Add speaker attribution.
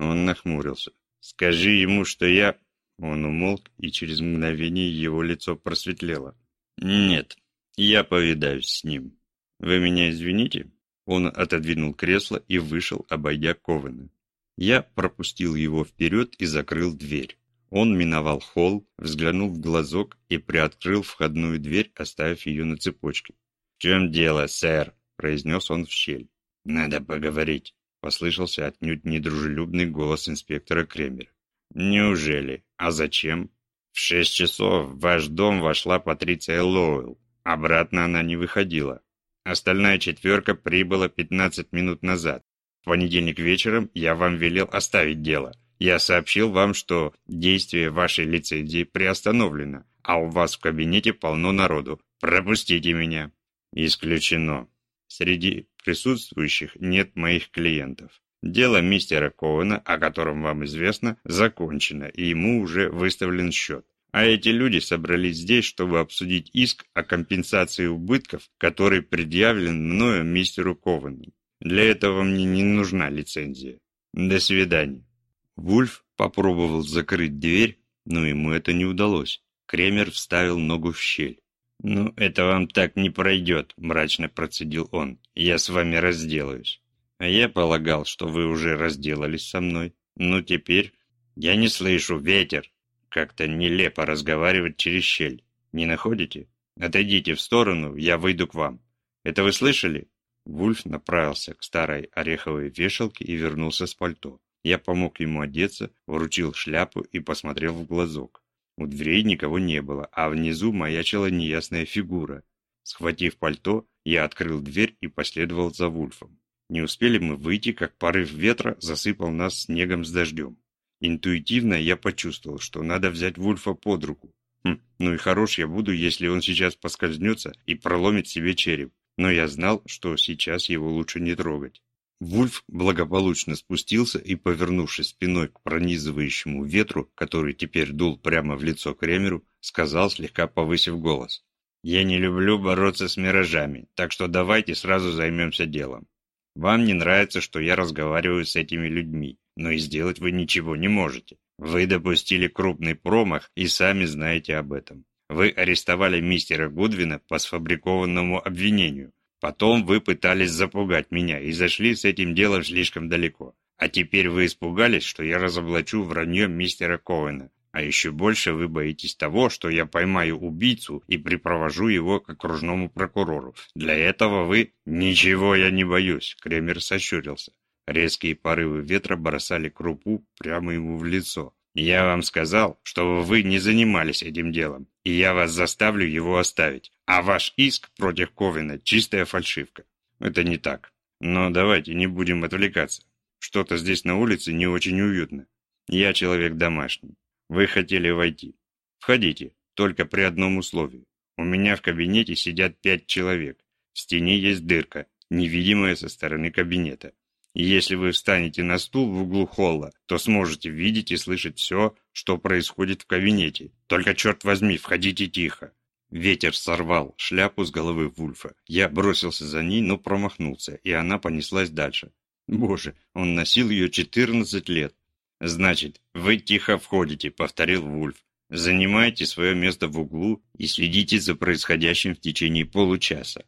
Speaker 1: Он нахмурился. «Скажи ему, что я...» Он умолк, и через мгновение его лицо просветлело. «Нет, я повидаюсь с ним. Вы меня извините?» Он отодвинул кресло и вышел, обойдя Ковена. Я пропустил его вперед и закрыл дверь. Он миновал холл, взглянул в глазок и приоткрыл входную дверь, оставив ее на цепочке. «В чем дело, сэр?» – произнес он в щель. «Надо поговорить», – послышался отнюдь недружелюбный голос инспектора Кремера. «Неужели? А зачем?» «В шесть часов в ваш дом вошла Патриция Лоуэлл. Обратно она не выходила. Остальная четверка прибыла 15 минут назад. В понедельник вечером я вам велел оставить дело. Я сообщил вам, что действие вашей лицензии приостановлено, а у вас в кабинете полно народу. Пропустите меня. Исключено. Среди присутствующих нет моих клиентов. Дело мистера Коуна, о котором вам известно, закончено, и ему уже выставлен счет. А эти люди собрались здесь, чтобы обсудить иск о компенсации убытков, который предъявлен мною мистеру Ковану. Для этого мне не нужна лицензия. До свидания. Вульф попробовал закрыть дверь, но ему это не удалось. Кремер вставил ногу в щель. «Ну, это вам так не пройдет», – мрачно процедил он. «Я с вами разделаюсь». «А я полагал, что вы уже разделались со мной. Ну, теперь...» «Я не слышу, ветер!» Как-то нелепо разговаривать через щель. Не находите? Отойдите в сторону, я выйду к вам. Это вы слышали? Вульф направился к старой ореховой вешалке и вернулся с пальто. Я помог ему одеться, вручил шляпу и посмотрел в глазок. У дверей никого не было, а внизу маячила неясная фигура. Схватив пальто, я открыл дверь и последовал за Вульфом. Не успели мы выйти, как порыв ветра засыпал нас снегом с дождем. Интуитивно я почувствовал, что надо взять Вульфа под руку. Хм, ну и хорош я буду, если он сейчас поскользнется и проломит себе череп. Но я знал, что сейчас его лучше не трогать. Вульф благополучно спустился и, повернувшись спиной к пронизывающему ветру, который теперь дул прямо в лицо Кремеру, сказал, слегка повысив голос. «Я не люблю бороться с миражами, так что давайте сразу займемся делом. Вам не нравится, что я разговариваю с этими людьми, но и сделать вы ничего не можете. Вы допустили крупный промах и сами знаете об этом. Вы арестовали мистера Гудвина по сфабрикованному обвинению. Потом вы пытались запугать меня и зашли с этим делом слишком далеко. А теперь вы испугались, что я разоблачу вранье мистера Коэна. А еще больше вы боитесь того, что я поймаю убийцу и припровожу его к окружному прокурору. Для этого вы... Ничего я не боюсь, Кремер сощурился. Резкие порывы ветра бросали крупу прямо ему в лицо. «Я вам сказал, чтобы вы не занимались этим делом, и я вас заставлю его оставить. А ваш иск против Ковина – чистая фальшивка». «Это не так. Но давайте не будем отвлекаться. Что-то здесь на улице не очень уютно. Я человек домашний. Вы хотели войти. Входите, только при одном условии. У меня в кабинете сидят пять человек. В стене есть дырка, невидимая со стороны кабинета. Если вы встанете на стул в углу холла, то сможете видеть и слышать все, что происходит в кабинете. Только, черт возьми, входите тихо. Ветер сорвал шляпу с головы Вульфа. Я бросился за ней, но промахнулся, и она понеслась дальше. Боже, он носил ее 14 лет. «Значит, вы тихо входите», — повторил Вульф. «Занимайте свое место в углу и следите за происходящим в течение получаса.